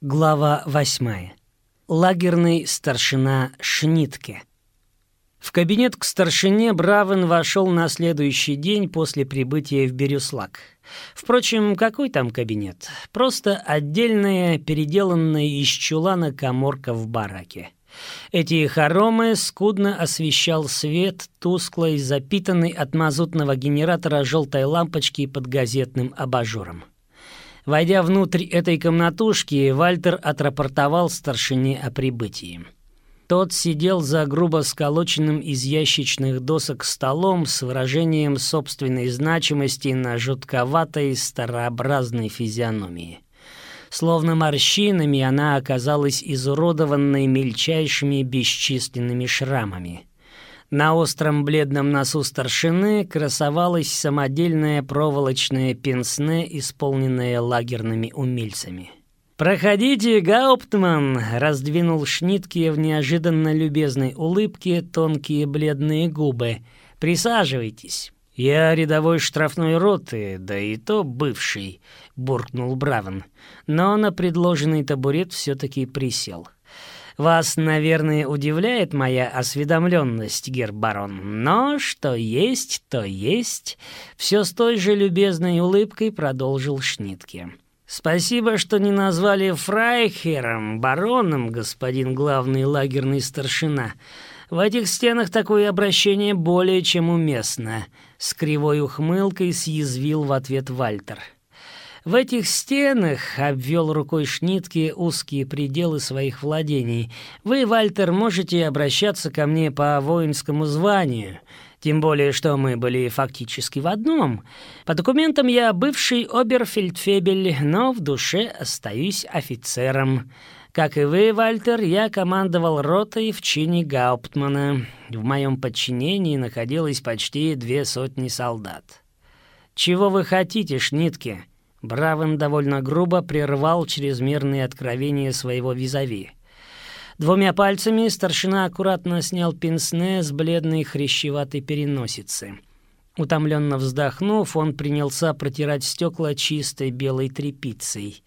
Глава восьмая. Лагерный старшина Шнитке. В кабинет к старшине Бравен вошел на следующий день после прибытия в Бирюслак. Впрочем, какой там кабинет? Просто отдельная, переделанная из чулана коморка в бараке. Эти хоромы скудно освещал свет тусклой, запитанной от мазутного генератора желтой лампочки под газетным абажуром. Войдя внутрь этой комнатушки, Вальтер отрапортовал старшине о прибытии. Тот сидел за грубо сколоченным из ящичных досок столом с выражением собственной значимости на жутковатой старообразной физиономии. Словно морщинами она оказалась изуродованной мельчайшими бесчисленными шрамами. На остром бледном носу старшины красовалась самодельная проволочная пенсне, исполненная лагерными умельцами. «Проходите, Гауптман!» — раздвинул Шнитке в неожиданно любезной улыбке тонкие бледные губы. «Присаживайтесь». «Я рядовой штрафной роты, да и то бывший», — буркнул Бравен, но на предложенный табурет все-таки присел. Вас, наверное, удивляет моя осведомленность, гербарон, но что есть, то есть. Все с той же любезной улыбкой продолжил Шнитке. Спасибо, что не назвали фрайхером, бароном, господин главный лагерный старшина. В этих стенах такое обращение более чем уместно. С кривой ухмылкой съязвил в ответ Вальтер. — в этих стенах, обвел рукой Шнитки узкие пределы своих владений, вы, Вальтер, можете обращаться ко мне по воинскому званию, тем более, что мы были фактически в одном. По документам я бывший оберфельдфебель, но в душе остаюсь офицером. Как и вы, Вальтер, я командовал ротой в чине Гауптмана. В моем подчинении находилось почти две сотни солдат. Чего вы хотите, Шнитке? Бравен довольно грубо прервал чрезмерные откровения своего визави. Двумя пальцами старшина аккуратно снял пенсне с бледной хрящеватой переносицы. Утомленно вздохнув, он принялся протирать стекла чистой белой тряпицей.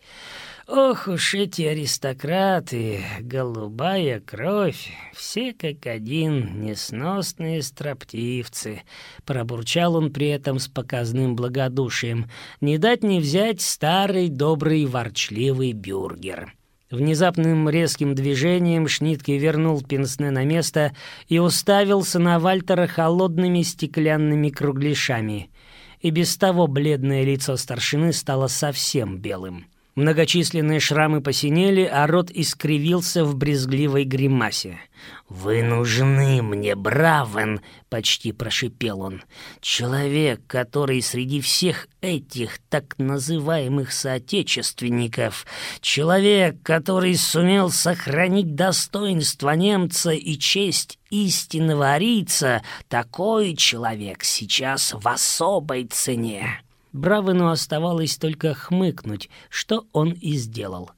Ох уж эти аристократы, голубая кровь, все как один несносные строптивцы, пробурчал он при этом с показным благодушием. Не дать не взять старый добрый ворчливый бюргер. Внезапным резким движением Шнитке вернул пенсне на место и уставился на Вальтера холодными стеклянными кругляшами. И без того бледное лицо старшины стало совсем белым. Многочисленные шрамы посинели, а рот искривился в брезгливой гримасе. «Вы нужны мне, Бравен!» — почти прошипел он. «Человек, который среди всех этих так называемых соотечественников, человек, который сумел сохранить достоинство немца и честь истинного арийца, такой человек сейчас в особой цене!» Бравену оставалось только хмыкнуть, что он и сделал.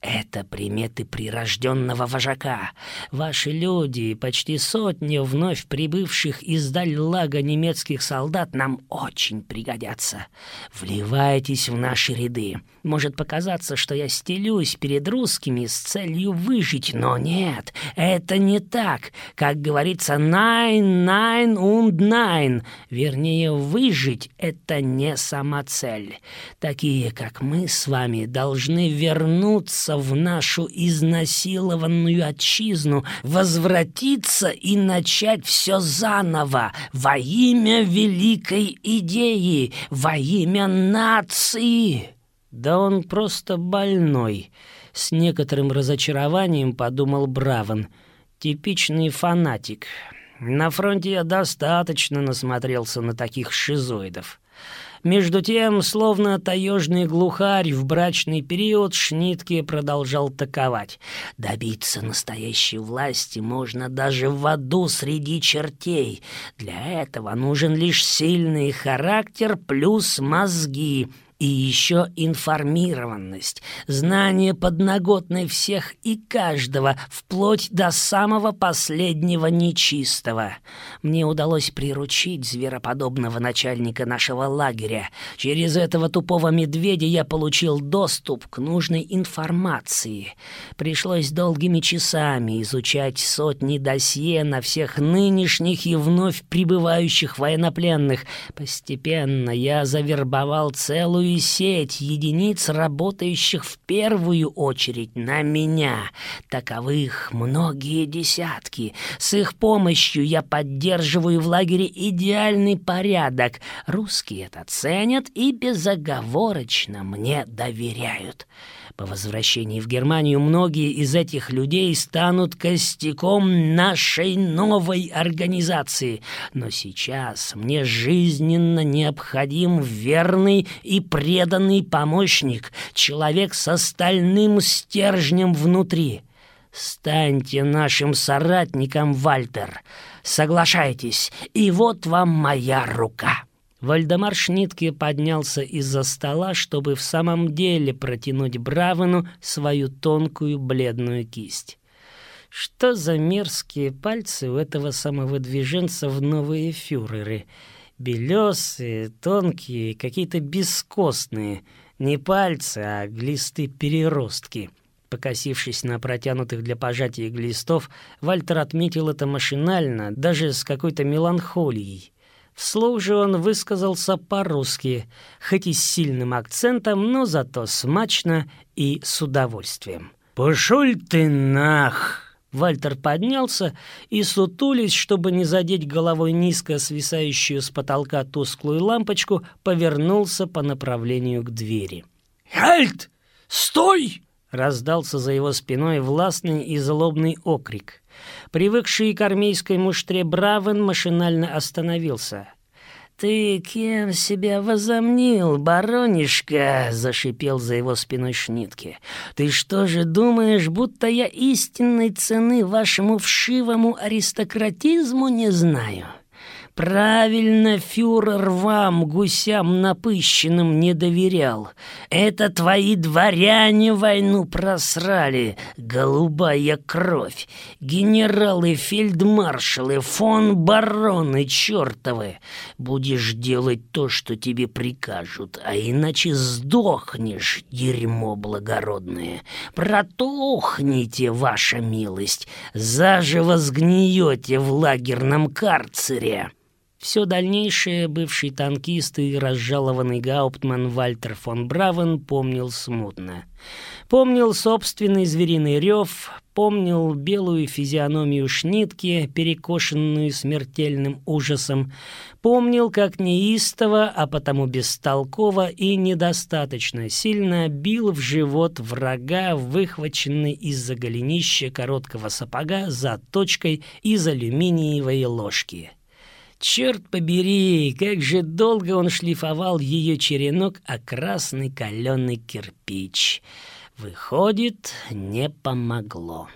Это приметы прирожденного вожака. Ваши люди, почти сотни вновь прибывших из Даль-Лага немецких солдат, нам очень пригодятся. Вливайтесь в наши ряды. Может показаться, что я стелюсь перед русскими с целью выжить, но нет, это не так. Как говорится, «nine, nine und nine». Вернее, выжить — это не сама цель. Такие, как мы с вами, должны вернуть вернуться в нашу изнасилованную отчизну, возвратиться и начать все заново во имя великой идеи, во имя нации. Да он просто больной, с некоторым разочарованием подумал Браван. Типичный фанатик. На фронте я достаточно насмотрелся на таких шизоидов. Между тем, словно таежный глухарь в брачный период, Шнитке продолжал таковать. Добиться настоящей власти можно даже в аду среди чертей. Для этого нужен лишь сильный характер плюс мозги. И еще информированность, знание подноготной всех и каждого, вплоть до самого последнего нечистого. Мне удалось приручить звероподобного начальника нашего лагеря. Через этого тупого медведя я получил доступ к нужной информации. Пришлось долгими часами изучать сотни досье на всех нынешних и вновь прибывающих военнопленных. Постепенно я завербовал целую сеть единиц, работающих в первую очередь на меня. Таковых многие десятки. С их помощью я поддерживаю в лагере идеальный порядок. Русские это ценят и безоговорочно мне доверяют. По возвращении в Германию многие из этих людей станут костяком нашей новой организации. Но сейчас мне жизненно необходим верный и преданный помощник, человек с остальным стержнем внутри. Станьте нашим соратником, Вальтер. Соглашайтесь, и вот вам моя рука». Вальдемар Шнитке поднялся из-за стола, чтобы в самом деле протянуть Бравену свою тонкую бледную кисть. Что за мерзкие пальцы у этого самого движенца в новые фюреры? Белесые, тонкие, какие-то бескостные. Не пальцы, а глисты-переростки. Покосившись на протянутых для пожатия глистов, Вальтер отметил это машинально, даже с какой-то меланхолией. Вслух же он высказался по-русски, хоть и с сильным акцентом, но зато смачно и с удовольствием. «Пошёл ты нах!» Вальтер поднялся и, сутулись, чтобы не задеть головой низко свисающую с потолка тусклую лампочку, повернулся по направлению к двери. «Хальт! Стой!» — раздался за его спиной властный и злобный окрик. Привыкший к армейской муштре Бравен машинально остановился. «Ты кем себя возомнил, баронишка?» — зашипел за его спиной Шнитке. «Ты что же думаешь, будто я истинной цены вашему вшивому аристократизму не знаю?» Правильно фюрер вам, гусям напыщенным, не доверял. Это твои дворяне войну просрали, голубая кровь. Генералы, фельдмаршалы, фон бароны чертовы. Будешь делать то, что тебе прикажут, а иначе сдохнешь, дерьмо благородное. Протухните, ваша милость, заживо сгниете в лагерном карцере». Все дальнейшее бывший танкист и разжалованный гауптман Вальтер фон Бравен помнил смутно. Помнил собственный звериный рев, помнил белую физиономию Шнитки, перекошенную смертельным ужасом, помнил, как неистово, а потому бестолково и недостаточно сильно бил в живот врага, выхваченный из-за голенища короткого сапога за точкой из алюминиевой ложки. Черт побери, как же долго он шлифовал ее черенок, а красный каленый кирпич. Выходит, не помогло.